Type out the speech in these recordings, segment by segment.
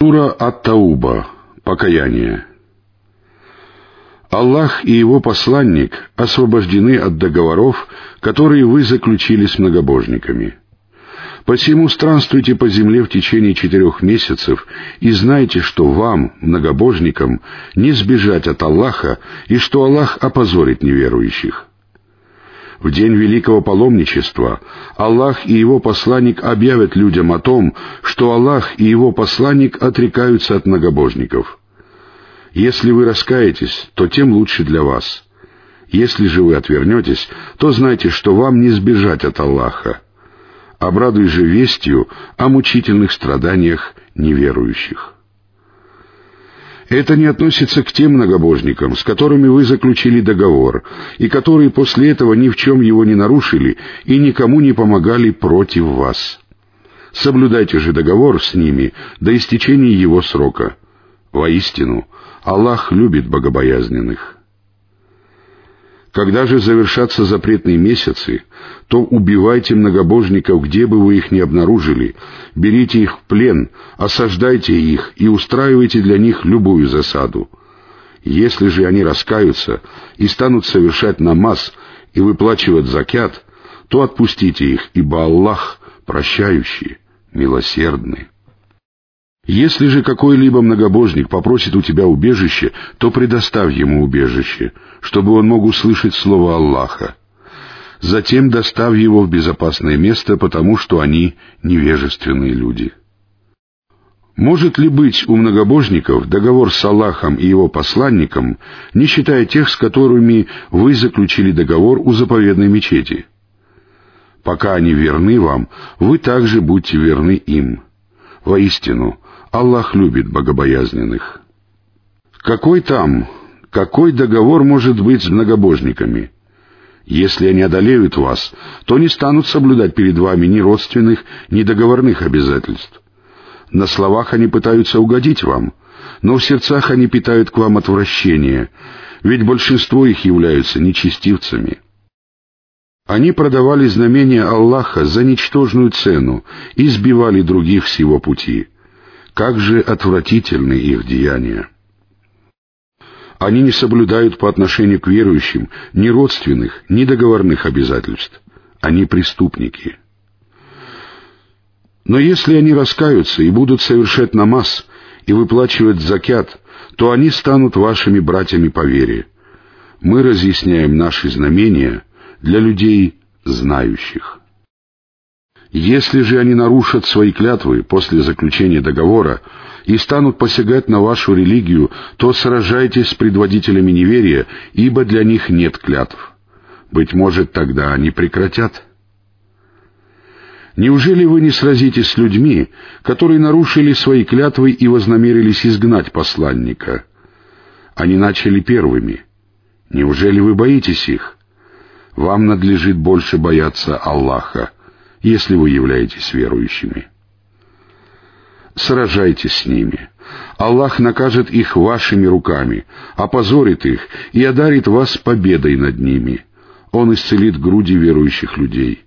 Сура Ат-Тауба. Покаяние. Аллах и Его посланник освобождены от договоров, которые вы заключили с многобожниками. Посему странствуйте по земле в течение четырех месяцев и знайте, что вам, многобожникам, не сбежать от Аллаха и что Аллах опозорит неверующих. В день великого паломничества Аллах и Его посланник объявят людям о том, что Аллах и Его посланник отрекаются от многобожников. Если вы раскаетесь, то тем лучше для вас. Если же вы отвернетесь, то знайте, что вам не сбежать от Аллаха. Обрадуй же вестью о мучительных страданиях неверующих. Это не относится к тем многобожникам, с которыми вы заключили договор, и которые после этого ни в чем его не нарушили и никому не помогали против вас. Соблюдайте же договор с ними до истечения его срока. Воистину, Аллах любит богобоязненных. Когда же завершатся запретные месяцы, то убивайте многобожников, где бы вы их ни обнаружили, берите их в плен, осаждайте их и устраивайте для них любую засаду. Если же они раскаются и станут совершать намаз и выплачивать закят, то отпустите их, ибо Аллах прощающий, милосердный. Если же какой-либо многобожник попросит у тебя убежище, то предоставь ему убежище, чтобы он мог услышать слово Аллаха. Затем доставь его в безопасное место, потому что они невежественные люди. Может ли быть у многобожников договор с Аллахом и его посланником, не считая тех, с которыми вы заключили договор у заповедной мечети? Пока они верны вам, вы также будьте верны им. Воистину, Аллах любит богобоязненных. Какой там, какой договор может быть с многобожниками? Если они одолеют вас, то не станут соблюдать перед вами ни родственных, ни договорных обязательств. На словах они пытаются угодить вам, но в сердцах они питают к вам отвращение, ведь большинство их являются нечестивцами. Они продавали знамения Аллаха за ничтожную цену и сбивали других с его пути — как же отвратительны их деяния! Они не соблюдают по отношению к верующим ни родственных, ни договорных обязательств. Они преступники. Но если они раскаются и будут совершать намаз и выплачивать закят, то они станут вашими братьями по вере. Мы разъясняем наши знамения для людей знающих. Если же они нарушат свои клятвы после заключения договора и станут посягать на вашу религию, то сражайтесь с предводителями неверия, ибо для них нет клятв. Быть может, тогда они прекратят. Неужели вы не сразитесь с людьми, которые нарушили свои клятвы и вознамерились изгнать посланника? Они начали первыми. Неужели вы боитесь их? Вам надлежит больше бояться Аллаха если вы являетесь верующими. Сражайтесь с ними. Аллах накажет их вашими руками, опозорит их и одарит вас победой над ними. Он исцелит груди верующих людей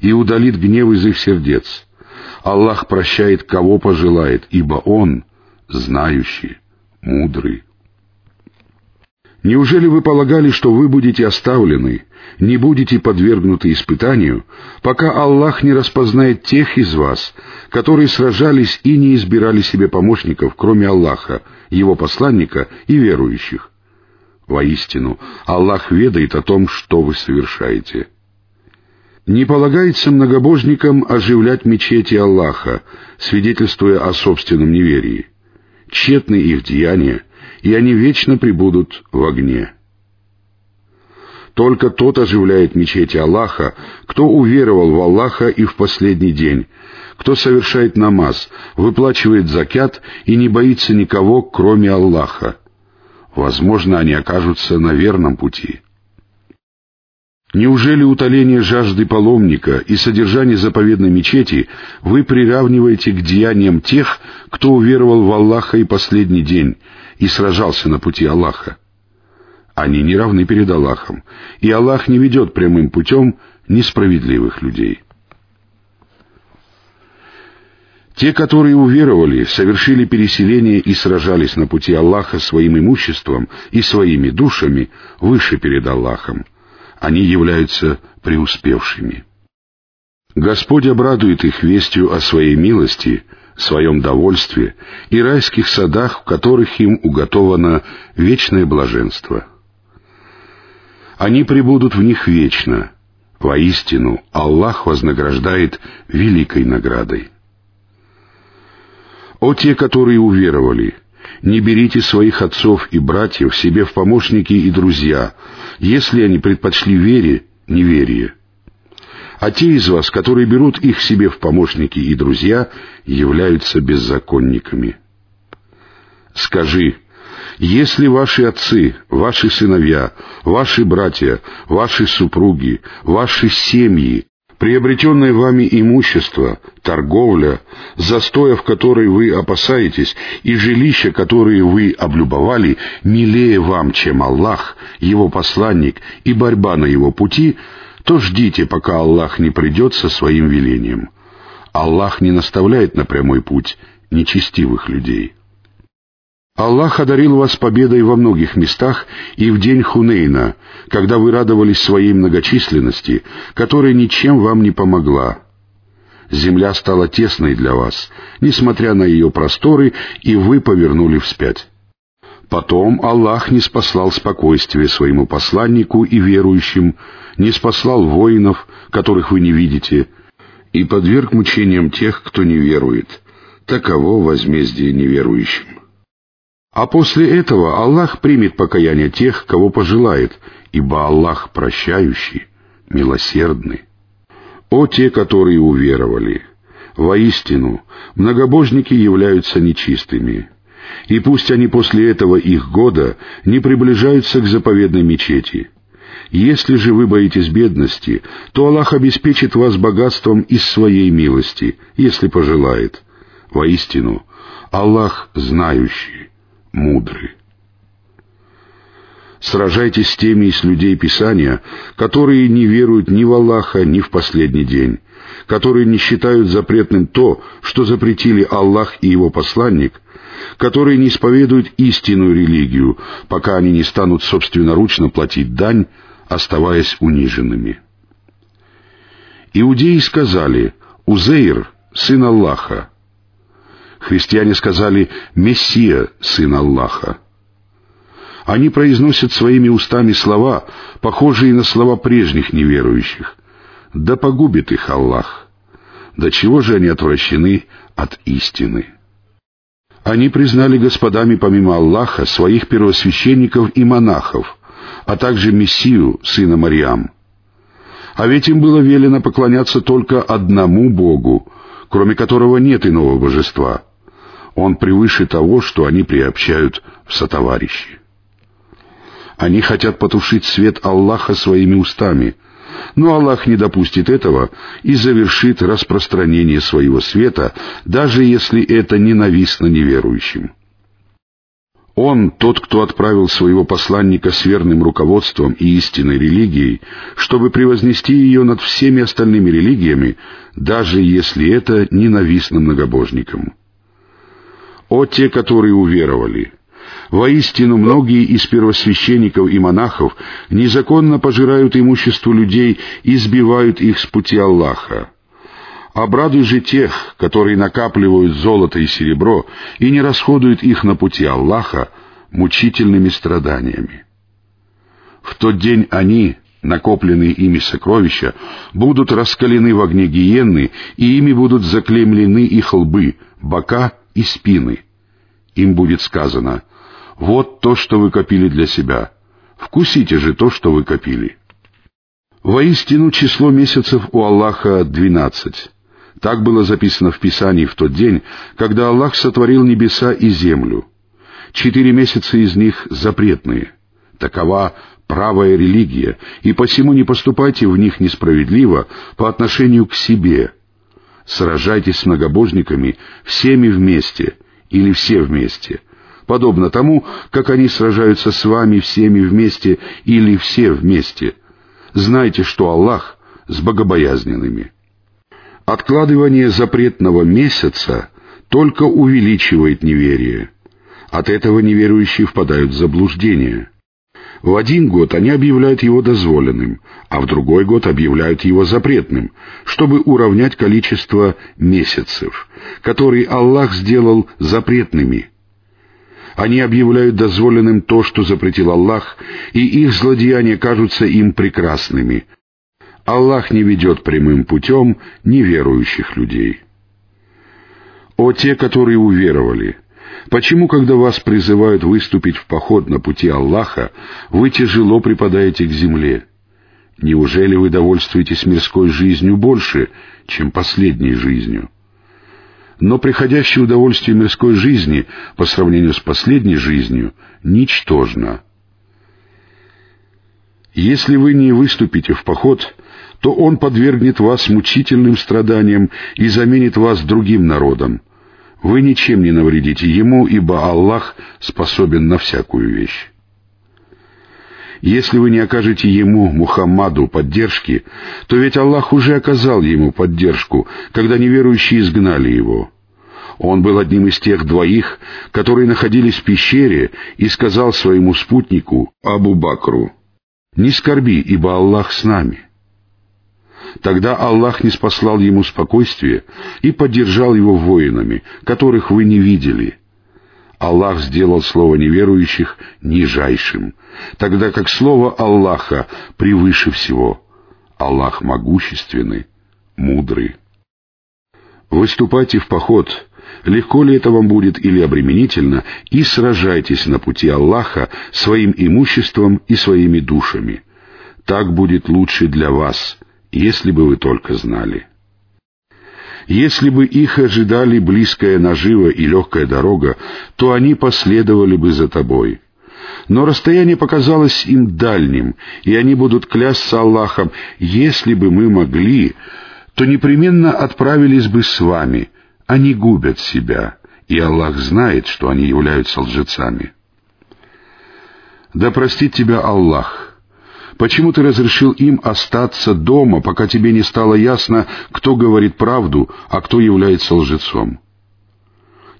и удалит гнев из их сердец. Аллах прощает, кого пожелает, ибо Он знающий, мудрый. Неужели вы полагали, что вы будете оставлены, не будете подвергнуты испытанию, пока Аллах не распознает тех из вас, которые сражались и не избирали себе помощников, кроме Аллаха, Его посланника и верующих? Воистину, Аллах ведает о том, что вы совершаете. Не полагается многобожникам оживлять мечети Аллаха, свидетельствуя о собственном неверии. Тщетны их деяния — и они вечно пребудут в огне. Только тот оживляет мечети Аллаха, кто уверовал в Аллаха и в последний день, кто совершает намаз, выплачивает закят и не боится никого, кроме Аллаха. Возможно, они окажутся на верном пути. Неужели утоление жажды паломника и содержание заповедной мечети вы приравниваете к деяниям тех, кто уверовал в Аллаха и последний день, и сражался на пути Аллаха. Они не равны перед Аллахом, и Аллах не ведет прямым путем несправедливых людей. Те, которые уверовали, совершили переселение и сражались на пути Аллаха своим имуществом и своими душами выше перед Аллахом. Они являются преуспевшими. Господь обрадует их вестью о своей милости, своем довольстве и райских садах, в которых им уготовано вечное блаженство. Они пребудут в них вечно. Воистину, Аллах вознаграждает великой наградой. О те, которые уверовали, не берите своих отцов и братьев себе в помощники и друзья, если они предпочли вере неверие. А те из вас, которые берут их себе в помощники и друзья, являются беззаконниками. Скажи, если ваши отцы, ваши сыновья, ваши братья, ваши супруги, ваши семьи приобретенное вами имущество, торговля, застоя, в которой вы опасаетесь, и жилища, которые вы облюбовали, милее вам, чем Аллах, Его посланник и борьба на Его пути, то ждите, пока Аллах не придет со своим велением. Аллах не наставляет на прямой путь нечестивых людей. Аллах одарил вас победой во многих местах и в день Хунейна, когда вы радовались своей многочисленности, которая ничем вам не помогла. Земля стала тесной для вас, несмотря на ее просторы, и вы повернули вспять. Потом Аллах не спаслал спокойствие своему посланнику и верующим, не спаслал воинов, которых вы не видите, и подверг мучениям тех, кто не верует. Таково возмездие неверующим. А после этого Аллах примет покаяние тех, кого пожелает, ибо Аллах прощающий, милосердный. О те, которые уверовали! Воистину, многобожники являются нечистыми. И пусть они после этого их года не приближаются к заповедной мечети. Если же вы боитесь бедности, то Аллах обеспечит вас богатством из своей милости, если пожелает. Воистину, Аллах знающий, мудры. Сражайтесь с теми из людей Писания, которые не веруют ни в Аллаха, ни в последний день, которые не считают запретным то, что запретили Аллах и Его посланник, которые не исповедуют истинную религию, пока они не станут собственноручно платить дань, оставаясь униженными. Иудеи сказали «Узейр, сын Аллаха», Христиане сказали «Мессия, сын Аллаха». Они произносят своими устами слова, похожие на слова прежних неверующих. Да погубит их Аллах. До чего же они отвращены от истины? Они признали господами помимо Аллаха своих первосвященников и монахов, а также Мессию, сына Мариам. А ведь им было велено поклоняться только одному Богу, кроме которого нет иного божества — он превыше того, что они приобщают в сотоварищи. Они хотят потушить свет Аллаха своими устами, но Аллах не допустит этого и завершит распространение своего света, даже если это ненавистно неверующим. Он, тот, кто отправил своего посланника с верным руководством и истинной религией, чтобы превознести ее над всеми остальными религиями, даже если это ненавистно многобожникам. «О те, которые уверовали! Воистину, многие из первосвященников и монахов незаконно пожирают имущество людей и сбивают их с пути Аллаха. Обрадуй же тех, которые накапливают золото и серебро и не расходуют их на пути Аллаха мучительными страданиями. В тот день они, накопленные ими сокровища, будут раскалены в огне гиенны, и ими будут заклемлены их лбы, бока и спины. Им будет сказано, вот то, что вы копили для себя. Вкусите же то, что вы копили. Воистину число месяцев у Аллаха двенадцать. Так было записано в Писании в тот день, когда Аллах сотворил небеса и землю. Четыре месяца из них запретные. Такова правая религия, и посему не поступайте в них несправедливо по отношению к себе — сражайтесь с многобожниками всеми вместе или все вместе, подобно тому, как они сражаются с вами всеми вместе или все вместе. Знайте, что Аллах с богобоязненными. Откладывание запретного месяца только увеличивает неверие. От этого неверующие впадают в заблуждение. В один год они объявляют его дозволенным, а в другой год объявляют его запретным, чтобы уравнять количество месяцев, которые Аллах сделал запретными. Они объявляют дозволенным то, что запретил Аллах, и их злодеяния кажутся им прекрасными. Аллах не ведет прямым путем неверующих людей. О те, которые уверовали! Почему, когда вас призывают выступить в поход на пути Аллаха, вы тяжело припадаете к земле? Неужели вы довольствуетесь мирской жизнью больше, чем последней жизнью? Но приходящее удовольствие мирской жизни по сравнению с последней жизнью ничтожно. Если вы не выступите в поход, то он подвергнет вас мучительным страданиям и заменит вас другим народом. Вы ничем не навредите ему, ибо Аллах способен на всякую вещь. Если вы не окажете ему, Мухаммаду, поддержки, то ведь Аллах уже оказал ему поддержку, когда неверующие изгнали его. Он был одним из тех двоих, которые находились в пещере, и сказал своему спутнику, Абу Бакру, «Не скорби, ибо Аллах с нами». Тогда Аллах не спаслал ему спокойствие и поддержал его воинами, которых вы не видели. Аллах сделал слово неверующих нижайшим, тогда как слово Аллаха превыше всего. Аллах могущественный, мудрый. Выступайте в поход, легко ли это вам будет или обременительно, и сражайтесь на пути Аллаха своим имуществом и своими душами. Так будет лучше для вас — если бы вы только знали. Если бы их ожидали близкая нажива и легкая дорога, то они последовали бы за тобой. Но расстояние показалось им дальним, и они будут клясться Аллахом, если бы мы могли, то непременно отправились бы с вами. Они губят себя, и Аллах знает, что они являются лжецами. Да простит тебя Аллах, Почему ты разрешил им остаться дома, пока тебе не стало ясно, кто говорит правду, а кто является лжецом?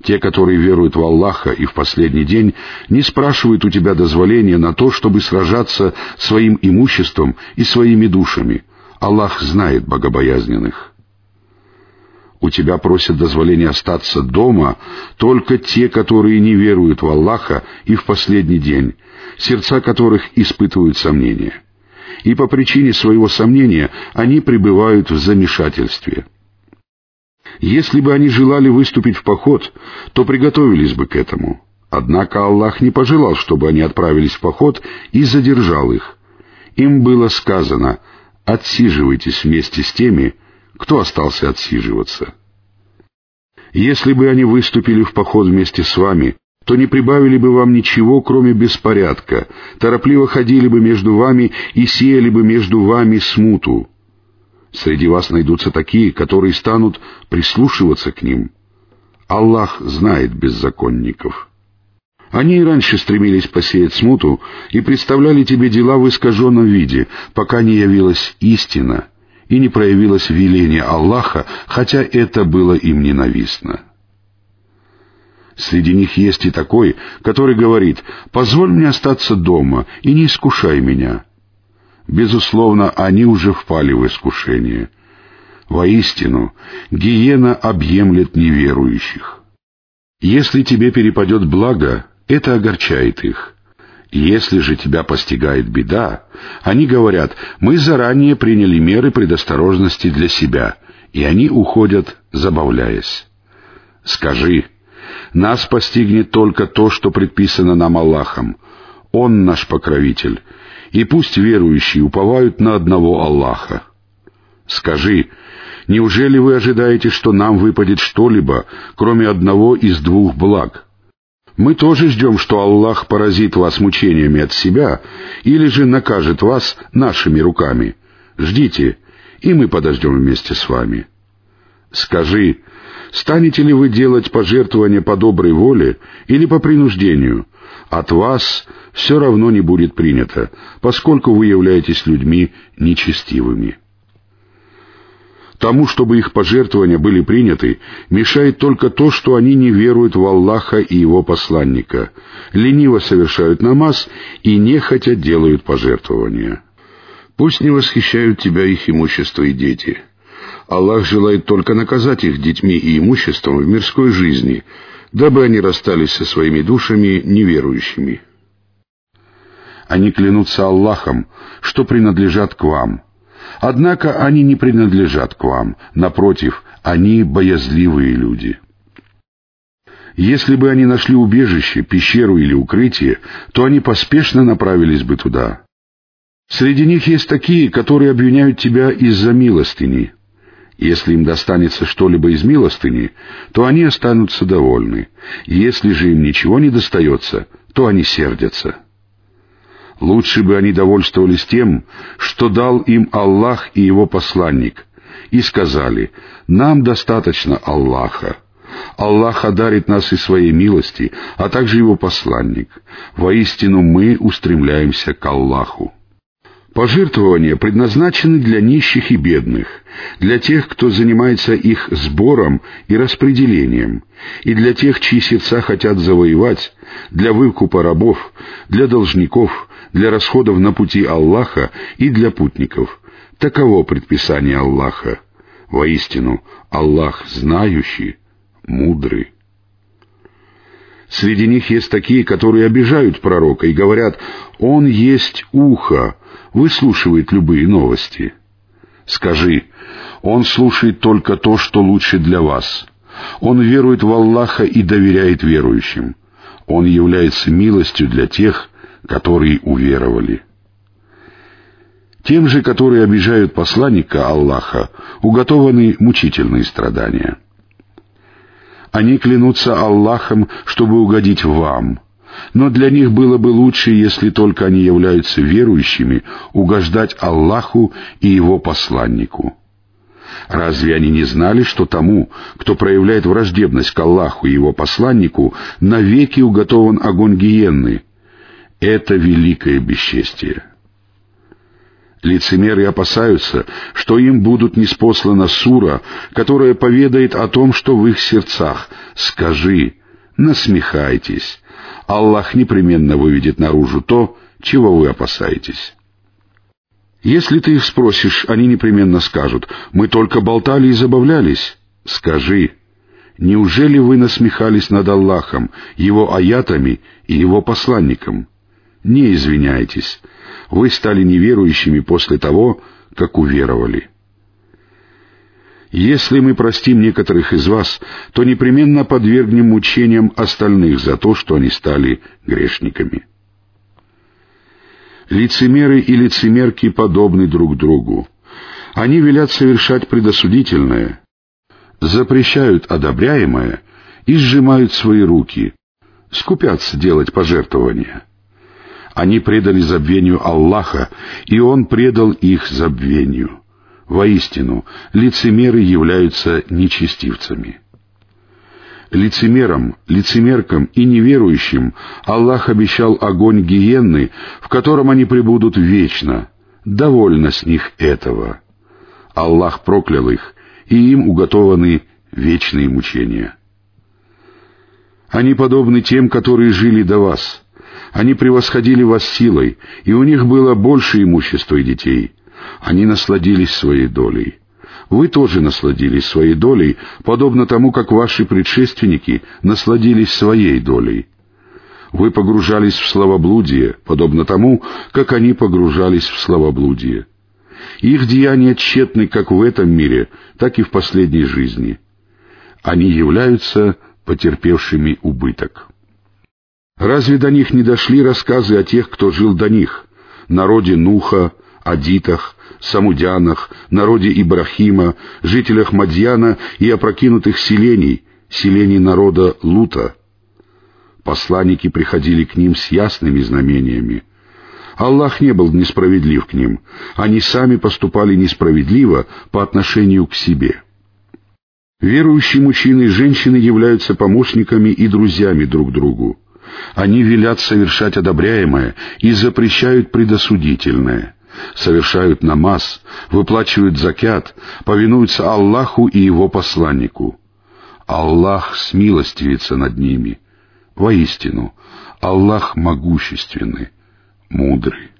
Те, которые веруют в Аллаха и в последний день, не спрашивают у тебя дозволения на то, чтобы сражаться своим имуществом и своими душами. Аллах знает богобоязненных. У тебя просят дозволения остаться дома только те, которые не веруют в Аллаха и в последний день, сердца которых испытывают сомнения. И по причине своего сомнения они пребывают в замешательстве. Если бы они желали выступить в поход, то приготовились бы к этому. Однако Аллах не пожелал, чтобы они отправились в поход и задержал их. Им было сказано «отсиживайтесь вместе с теми, кто остался отсиживаться». Если бы они выступили в поход вместе с вами, то не прибавили бы вам ничего, кроме беспорядка, торопливо ходили бы между вами и сеяли бы между вами смуту. Среди вас найдутся такие, которые станут прислушиваться к ним. Аллах знает беззаконников. Они и раньше стремились посеять смуту и представляли тебе дела в искаженном виде, пока не явилась истина и не проявилось веление Аллаха, хотя это было им ненавистно. Среди них есть и такой, который говорит, «Позволь мне остаться дома и не искушай меня». Безусловно, они уже впали в искушение. Воистину, гиена объемлет неверующих. Если тебе перепадет благо, это огорчает их. Если же тебя постигает беда, они говорят, мы заранее приняли меры предосторожности для себя, и они уходят, забавляясь. Скажи, нас постигнет только то, что предписано нам Аллахом. Он наш покровитель. И пусть верующие уповают на одного Аллаха. Скажи, неужели вы ожидаете, что нам выпадет что-либо, кроме одного из двух благ? Мы тоже ждем, что Аллах поразит вас мучениями от себя или же накажет вас нашими руками. Ждите, и мы подождем вместе с вами. Скажи, Станете ли вы делать пожертвования по доброй воле или по принуждению? От вас все равно не будет принято, поскольку вы являетесь людьми нечестивыми. Тому, чтобы их пожертвования были приняты, мешает только то, что они не веруют в Аллаха и Его посланника, лениво совершают намаз и нехотя делают пожертвования. Пусть не восхищают тебя их имущество и дети. Аллах желает только наказать их детьми и имуществом в мирской жизни, дабы они расстались со своими душами неверующими. Они клянутся Аллахом, что принадлежат к вам. Однако они не принадлежат к вам. Напротив, они боязливые люди. Если бы они нашли убежище, пещеру или укрытие, то они поспешно направились бы туда. Среди них есть такие, которые обвиняют тебя из-за милостыни. Если им достанется что-либо из милостыни, то они останутся довольны. Если же им ничего не достается, то они сердятся. Лучше бы они довольствовались тем, что дал им Аллах и Его посланник, и сказали, «Нам достаточно Аллаха». Аллах одарит нас и своей милости, а также Его посланник. Воистину мы устремляемся к Аллаху. Пожертвования предназначены для нищих и бедных, для тех, кто занимается их сбором и распределением, и для тех, чьи сердца хотят завоевать, для выкупа рабов, для должников, для расходов на пути Аллаха и для путников. Таково предписание Аллаха. Воистину, Аллах знающий, мудрый. Среди них есть такие, которые обижают пророка и говорят, «Он есть ухо, выслушивает любые новости». Скажи, «Он слушает только то, что лучше для вас. Он верует в Аллаха и доверяет верующим. Он является милостью для тех, которые уверовали». Тем же, которые обижают посланника Аллаха, уготованы мучительные страдания. Они клянутся Аллахом, чтобы угодить вам. Но для них было бы лучше, если только они являются верующими, угождать Аллаху и Его посланнику. Разве они не знали, что тому, кто проявляет враждебность к Аллаху и Его посланнику, навеки уготован огонь гиенны? Это великое бесчестие. Лицемеры опасаются, что им будут неспослана сура, которая поведает о том, что в их сердцах. Скажи, насмехайтесь. Аллах непременно выведет наружу то, чего вы опасаетесь. Если ты их спросишь, они непременно скажут, «Мы только болтали и забавлялись». Скажи, неужели вы насмехались над Аллахом, Его аятами и Его посланником? Не извиняйтесь, вы стали неверующими после того, как уверовали. Если мы простим некоторых из вас, то непременно подвергнем мучениям остальных за то, что они стали грешниками. Лицемеры и лицемерки подобны друг другу. Они велят совершать предосудительное, запрещают одобряемое и сжимают свои руки, скупятся делать пожертвования. Они предали забвению Аллаха, и Он предал их забвению. Воистину, лицемеры являются нечестивцами. Лицемерам, лицемеркам и неверующим Аллах обещал огонь гиенны, в котором они пребудут вечно. Довольно с них этого. Аллах проклял их, и им уготованы вечные мучения. Они подобны тем, которые жили до вас — они превосходили вас силой, и у них было больше имущества и детей. Они насладились своей долей. Вы тоже насладились своей долей, подобно тому, как ваши предшественники насладились своей долей. Вы погружались в словоблудие, подобно тому, как они погружались в словоблудие. Их деяния тщетны как в этом мире, так и в последней жизни. Они являются потерпевшими убыток. Разве до них не дошли рассказы о тех, кто жил до них, народе Нуха, Адитах, Самудянах, народе Ибрахима, жителях Мадьяна и опрокинутых селений, селений народа Лута? Посланники приходили к ним с ясными знамениями. Аллах не был несправедлив к ним, они сами поступали несправедливо по отношению к себе. Верующие мужчины и женщины являются помощниками и друзьями друг другу. Они велят совершать одобряемое и запрещают предосудительное. совершают намаз, выплачивают закят, повинуются Аллаху и Его посланнику. Аллах смилостивится над ними. Воистину, Аллах могущественный, мудрый.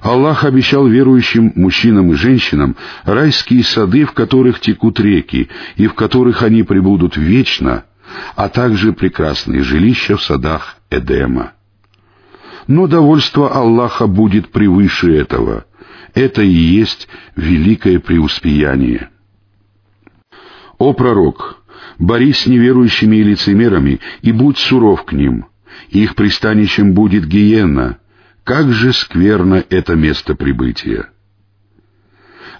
Аллах обещал верующим мужчинам и женщинам райские сады, в которых текут реки, и в которых они пребудут вечно, а также прекрасные жилища в садах Эдема. Но довольство Аллаха будет превыше этого. Это и есть великое преуспеяние. О пророк, борись с неверующими и лицемерами и будь суров к ним. Их пристанищем будет гиена — как же скверно это место прибытия!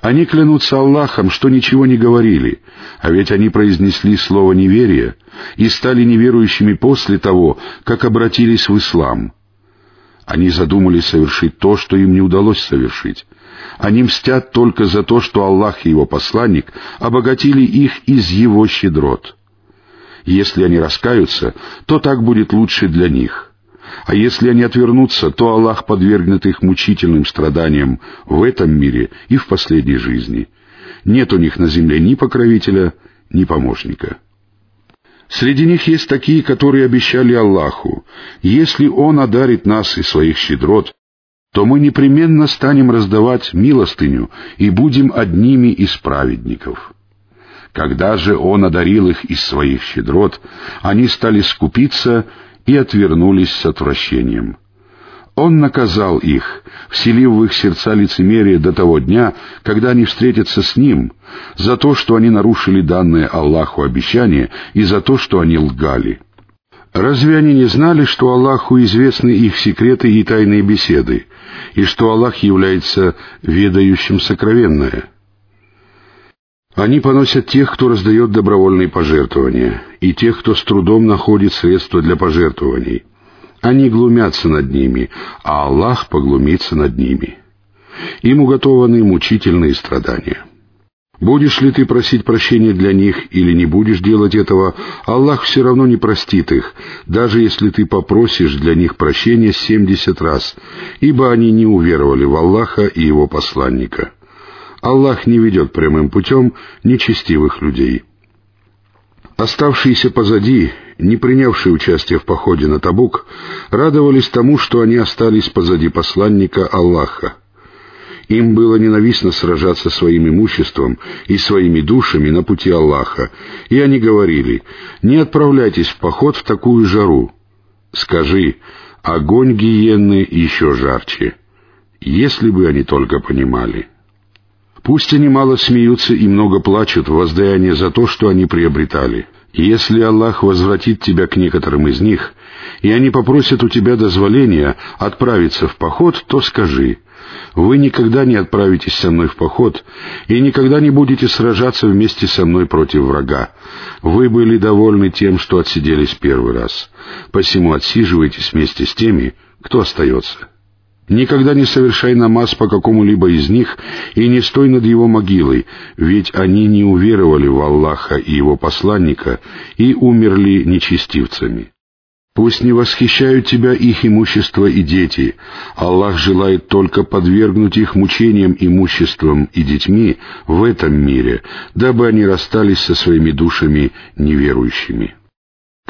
Они клянутся Аллахом, что ничего не говорили, а ведь они произнесли слово неверия и стали неверующими после того, как обратились в ислам. Они задумали совершить то, что им не удалось совершить. Они мстят только за то, что Аллах и Его посланник обогатили их из Его щедрот. Если они раскаются, то так будет лучше для них. А если они отвернутся, то Аллах подвергнет их мучительным страданиям в этом мире и в последней жизни. Нет у них на земле ни покровителя, ни помощника. Среди них есть такие, которые обещали Аллаху, если Он одарит нас из своих щедрот, то мы непременно станем раздавать милостыню и будем одними из праведников. Когда же Он одарил их из своих щедрот, они стали скупиться и отвернулись с отвращением. Он наказал их, вселив в их сердца лицемерие до того дня, когда они встретятся с Ним, за то, что они нарушили данное Аллаху обещание и за то, что они лгали. Разве они не знали, что Аллаху известны их секреты и тайные беседы, и что Аллах является ведающим сокровенное? Они поносят тех, кто раздает добровольные пожертвования, и тех, кто с трудом находит средства для пожертвований. Они глумятся над ними, а Аллах поглумится над ними. Им уготованы мучительные страдания. Будешь ли ты просить прощения для них или не будешь делать этого, Аллах все равно не простит их, даже если ты попросишь для них прощения семьдесят раз, ибо они не уверовали в Аллаха и Его посланника. Аллах не ведет прямым путем нечестивых людей. Оставшиеся позади, не принявшие участие в походе на Табук, радовались тому, что они остались позади посланника Аллаха. Им было ненавистно сражаться своим имуществом и своими душами на пути Аллаха, и они говорили, «Не отправляйтесь в поход в такую жару». Скажи, огонь гиенны еще жарче, если бы они только понимали. Пусть они мало смеются и много плачут в воздаяние за то, что они приобретали. если Аллах возвратит тебя к некоторым из них, и они попросят у тебя дозволения отправиться в поход, то скажи, вы никогда не отправитесь со мной в поход и никогда не будете сражаться вместе со мной против врага. Вы были довольны тем, что отсиделись первый раз. Посему отсиживайтесь вместе с теми, кто остается. Никогда не совершай намаз по какому-либо из них и не стой над его могилой, ведь они не уверовали в Аллаха и его посланника и умерли нечестивцами. Пусть не восхищают тебя их имущество и дети. Аллах желает только подвергнуть их мучениям имуществом и детьми в этом мире, дабы они расстались со своими душами неверующими.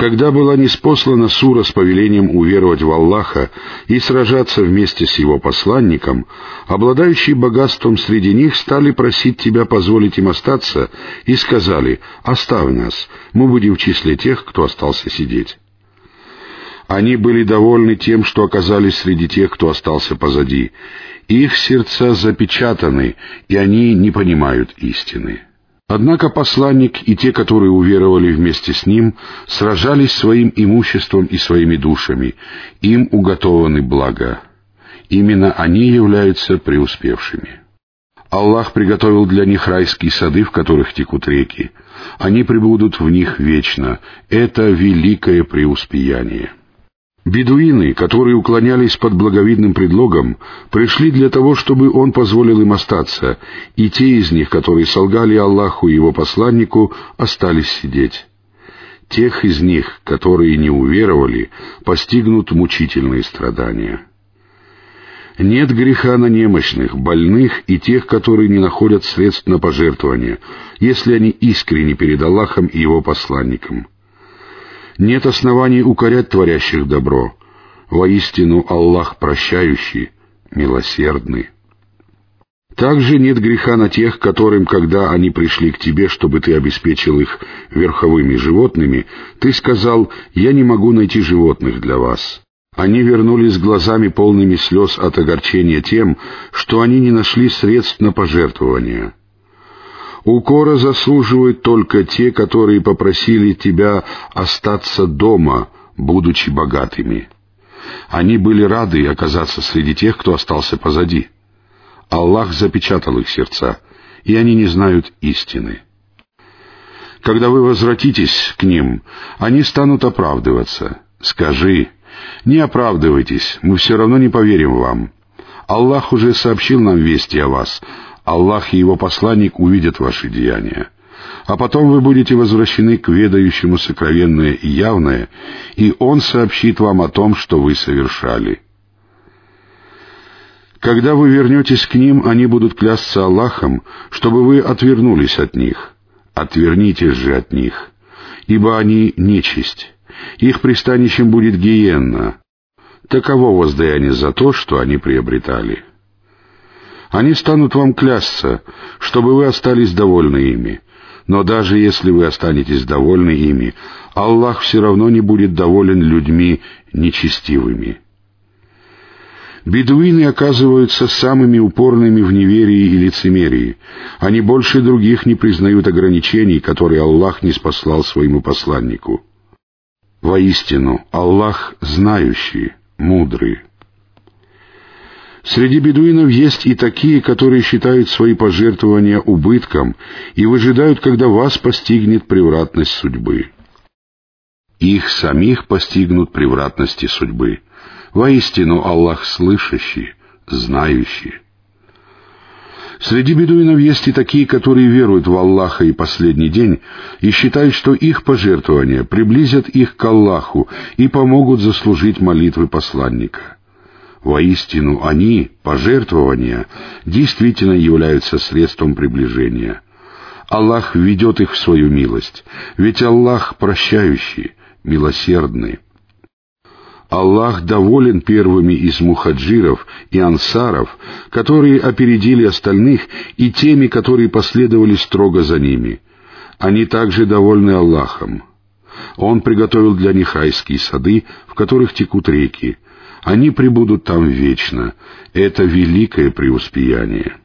Когда была неспослана сура с повелением уверовать в Аллаха и сражаться вместе с его посланником, обладающие богатством среди них стали просить тебя позволить им остаться и сказали «Оставь нас, мы будем в числе тех, кто остался сидеть». Они были довольны тем, что оказались среди тех, кто остался позади. Их сердца запечатаны, и они не понимают истины. Однако посланник и те, которые уверовали вместе с ним, сражались своим имуществом и своими душами. Им уготованы блага. Именно они являются преуспевшими. Аллах приготовил для них райские сады, в которых текут реки. Они пребудут в них вечно. Это великое преуспеяние. Бедуины, которые уклонялись под благовидным предлогом, пришли для того, чтобы он позволил им остаться, и те из них, которые солгали Аллаху и его посланнику, остались сидеть. Тех из них, которые не уверовали, постигнут мучительные страдания. Нет греха на немощных, больных и тех, которые не находят средств на пожертвование, если они искренни перед Аллахом и Его посланником. Нет оснований укорять творящих добро. Воистину Аллах прощающий, милосердный. Также нет греха на тех, которым, когда они пришли к тебе, чтобы ты обеспечил их верховыми животными, ты сказал, «Я не могу найти животных для вас». Они вернулись глазами полными слез от огорчения тем, что они не нашли средств на пожертвования. Укора заслуживают только те, которые попросили тебя остаться дома, будучи богатыми. Они были рады оказаться среди тех, кто остался позади. Аллах запечатал их сердца, и они не знают истины. Когда вы возвратитесь к ним, они станут оправдываться. Скажи, не оправдывайтесь, мы все равно не поверим вам. Аллах уже сообщил нам вести о вас. Аллах и его посланник увидят ваши деяния. А потом вы будете возвращены к ведающему сокровенное и явное, и Он сообщит вам о том, что вы совершали. Когда вы вернетесь к ним, они будут клясться Аллахом, чтобы вы отвернулись от них. Отвернитесь же от них, ибо они нечисть. Их пристанищем будет гиенна. Таково воздаяние за то, что они приобретали. Они станут вам клясться, чтобы вы остались довольны ими. Но даже если вы останетесь довольны ими, Аллах все равно не будет доволен людьми нечестивыми. Бедуины оказываются самыми упорными в неверии и лицемерии. Они больше других не признают ограничений, которые Аллах не спаслал своему посланнику. Воистину, Аллах знающий, мудрый. Среди бедуинов есть и такие, которые считают свои пожертвования убытком и выжидают, когда вас постигнет превратность судьбы. Их самих постигнут превратности судьбы. Воистину Аллах слышащий, знающий. Среди бедуинов есть и такие, которые веруют в Аллаха и последний день и считают, что их пожертвования приблизят их к Аллаху и помогут заслужить молитвы посланника. Воистину они, пожертвования, действительно являются средством приближения. Аллах ведет их в свою милость, ведь Аллах прощающий, милосердный. Аллах доволен первыми из мухаджиров и ансаров, которые опередили остальных, и теми, которые последовали строго за ними. Они также довольны Аллахом. Он приготовил для них райские сады, в которых текут реки. Они пребудут там вечно. Это великое преуспеяние.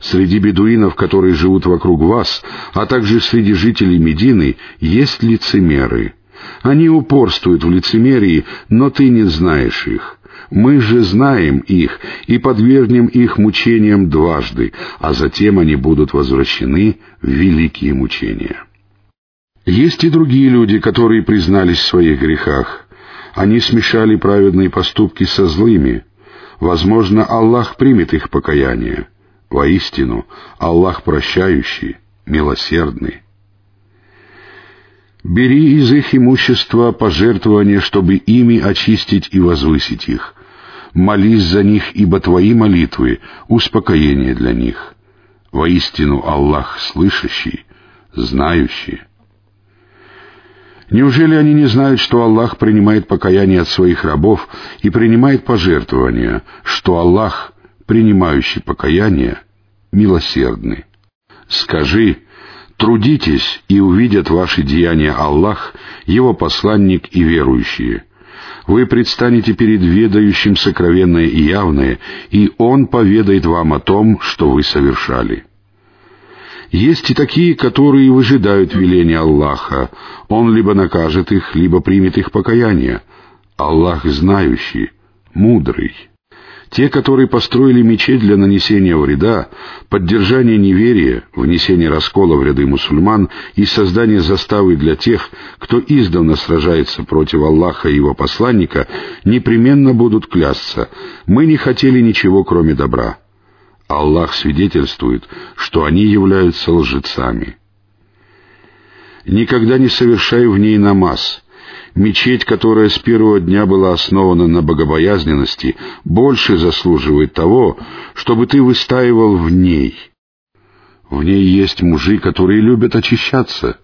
Среди бедуинов, которые живут вокруг вас, а также среди жителей Медины, есть лицемеры — они упорствуют в лицемерии, но ты не знаешь их. Мы же знаем их и подвергнем их мучениям дважды, а затем они будут возвращены в великие мучения. Есть и другие люди, которые признались в своих грехах. Они смешали праведные поступки со злыми. Возможно, Аллах примет их покаяние. Воистину, Аллах прощающий, милосердный. Бери из их имущества пожертвования, чтобы ими очистить и возвысить их. Молись за них, ибо твои молитвы — успокоение для них. Воистину Аллах слышащий, знающий. Неужели они не знают, что Аллах принимает покаяние от своих рабов и принимает пожертвования, что Аллах, принимающий покаяние, милосердный? Скажи, Трудитесь, и увидят ваши деяния Аллах, Его посланник и верующие. Вы предстанете перед ведающим сокровенное и явное, и Он поведает вам о том, что вы совершали. Есть и такие, которые выжидают веления Аллаха. Он либо накажет их, либо примет их покаяние. Аллах знающий, мудрый. Те, которые построили мечеть для нанесения вреда, поддержания неверия, внесения раскола в ряды мусульман и создания заставы для тех, кто издавна сражается против Аллаха и его посланника, непременно будут клясться «Мы не хотели ничего, кроме добра». Аллах свидетельствует, что они являются лжецами. Никогда не совершай в ней намаз, Мечеть, которая с первого дня была основана на богобоязненности, больше заслуживает того, чтобы ты выстаивал в ней. В ней есть мужи, которые любят очищаться.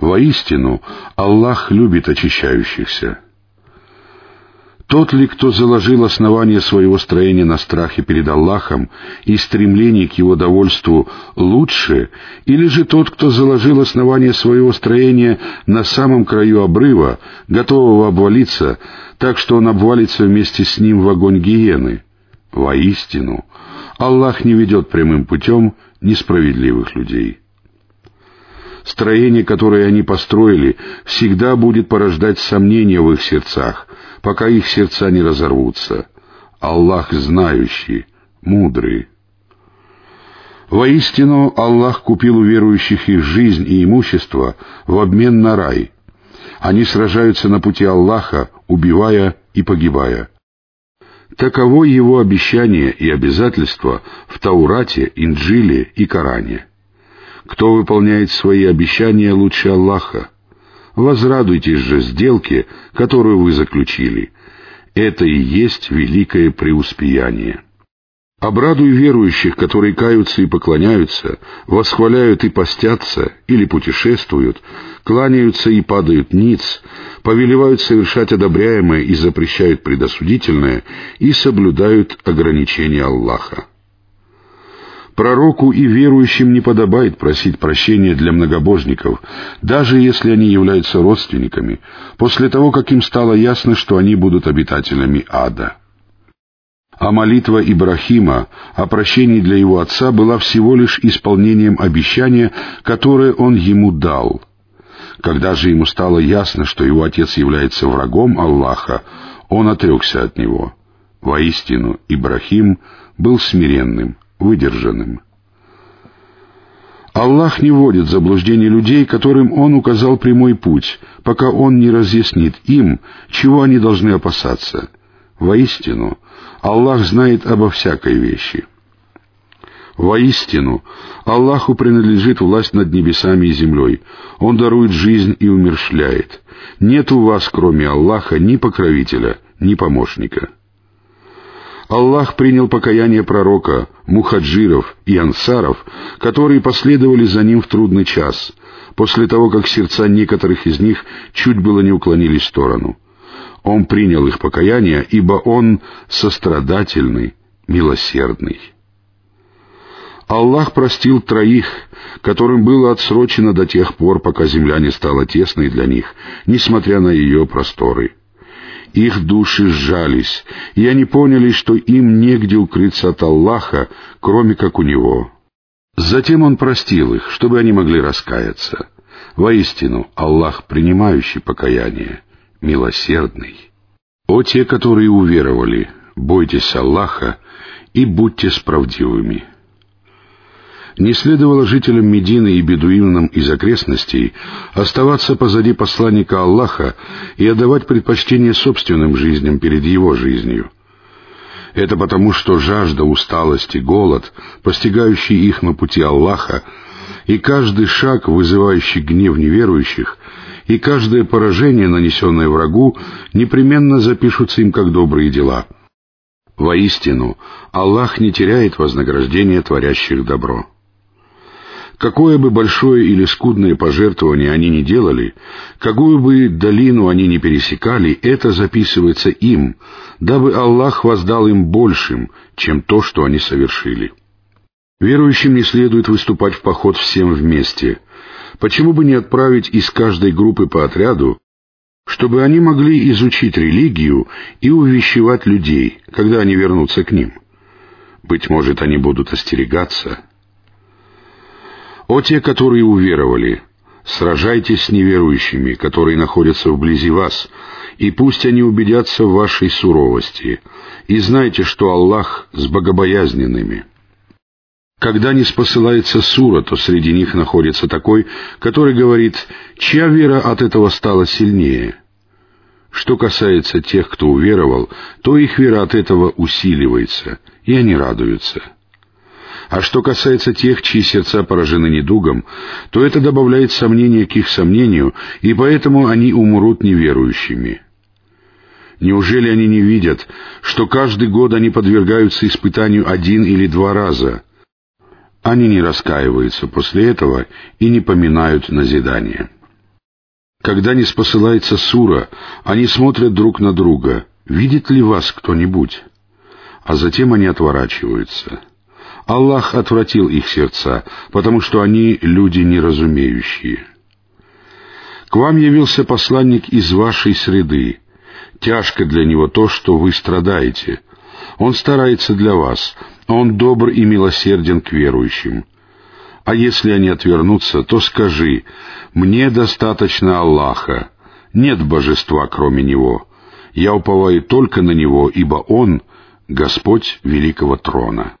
Воистину, Аллах любит очищающихся. Тот ли, кто заложил основание своего строения на страхе перед Аллахом и стремлении к его довольству, лучше, или же тот, кто заложил основание своего строения на самом краю обрыва, готового обвалиться, так что он обвалится вместе с ним в огонь гиены? Воистину, Аллах не ведет прямым путем несправедливых людей. Строение, которое они построили, всегда будет порождать сомнения в их сердцах, пока их сердца не разорвутся. Аллах знающий, мудрый. Воистину, Аллах купил у верующих их жизнь и имущество в обмен на рай. Они сражаются на пути Аллаха, убивая и погибая. Таково его обещание и обязательство в Таурате, Инджиле и Коране. Кто выполняет свои обещания лучше Аллаха? Возрадуйтесь же сделке, которую вы заключили. Это и есть великое преуспеяние. Обрадуй верующих, которые каются и поклоняются, восхваляют и постятся, или путешествуют, кланяются и падают ниц, повелевают совершать одобряемое и запрещают предосудительное, и соблюдают ограничения Аллаха. Пророку и верующим не подобает просить прощения для многобожников, даже если они являются родственниками, после того, как им стало ясно, что они будут обитателями ада. А молитва Ибрахима о прощении для его отца была всего лишь исполнением обещания, которое он ему дал. Когда же ему стало ясно, что его отец является врагом Аллаха, он отрекся от него. Воистину, Ибрахим был смиренным, выдержанным. Аллах не вводит в заблуждение людей, которым Он указал прямой путь, пока Он не разъяснит им, чего они должны опасаться. Воистину, Аллах знает обо всякой вещи. Воистину, Аллаху принадлежит власть над небесами и землей. Он дарует жизнь и умершляет. Нет у вас, кроме Аллаха, ни покровителя, ни помощника. Аллах принял покаяние пророка, мухаджиров и ансаров, которые последовали за ним в трудный час, после того, как сердца некоторых из них чуть было не уклонились в сторону. Он принял их покаяние, ибо Он сострадательный, милосердный. Аллах простил троих, которым было отсрочено до тех пор, пока земля не стала тесной для них, несмотря на ее просторы — их души сжались, и они поняли, что им негде укрыться от Аллаха, кроме как у Него. Затем Он простил их, чтобы они могли раскаяться. Воистину, Аллах, принимающий покаяние, милосердный. О те, которые уверовали, бойтесь Аллаха и будьте справдивыми не следовало жителям Медины и бедуинам из окрестностей оставаться позади посланника Аллаха и отдавать предпочтение собственным жизням перед его жизнью. Это потому, что жажда, усталость и голод, постигающие их на пути Аллаха, и каждый шаг, вызывающий гнев неверующих, и каждое поражение, нанесенное врагу, непременно запишутся им как добрые дела. Воистину, Аллах не теряет вознаграждения творящих добро. Какое бы большое или скудное пожертвование они ни делали, какую бы долину они ни пересекали, это записывается им, дабы Аллах воздал им большим, чем то, что они совершили. Верующим не следует выступать в поход всем вместе. Почему бы не отправить из каждой группы по отряду, чтобы они могли изучить религию и увещевать людей, когда они вернутся к ним? Быть может, они будут остерегаться — «О те, которые уверовали, сражайтесь с неверующими, которые находятся вблизи вас, и пусть они убедятся в вашей суровости, и знайте, что Аллах с богобоязненными». Когда не спосылается сура, то среди них находится такой, который говорит, чья вера от этого стала сильнее. Что касается тех, кто уверовал, то их вера от этого усиливается, и они радуются. А что касается тех, чьи сердца поражены недугом, то это добавляет сомнения к их сомнению, и поэтому они умрут неверующими. Неужели они не видят, что каждый год они подвергаются испытанию один или два раза? Они не раскаиваются после этого и не поминают назидания. Когда не спосылается сура, они смотрят друг на друга. Видит ли вас кто-нибудь? А затем они отворачиваются. Аллах отвратил их сердца, потому что они люди неразумеющие. К вам явился посланник из вашей среды. Тяжко для него то, что вы страдаете. Он старается для вас. Он добр и милосерден к верующим. А если они отвернутся, то скажи, «Мне достаточно Аллаха, нет божества, кроме Него. Я уповаю только на Него, ибо Он — Господь великого трона».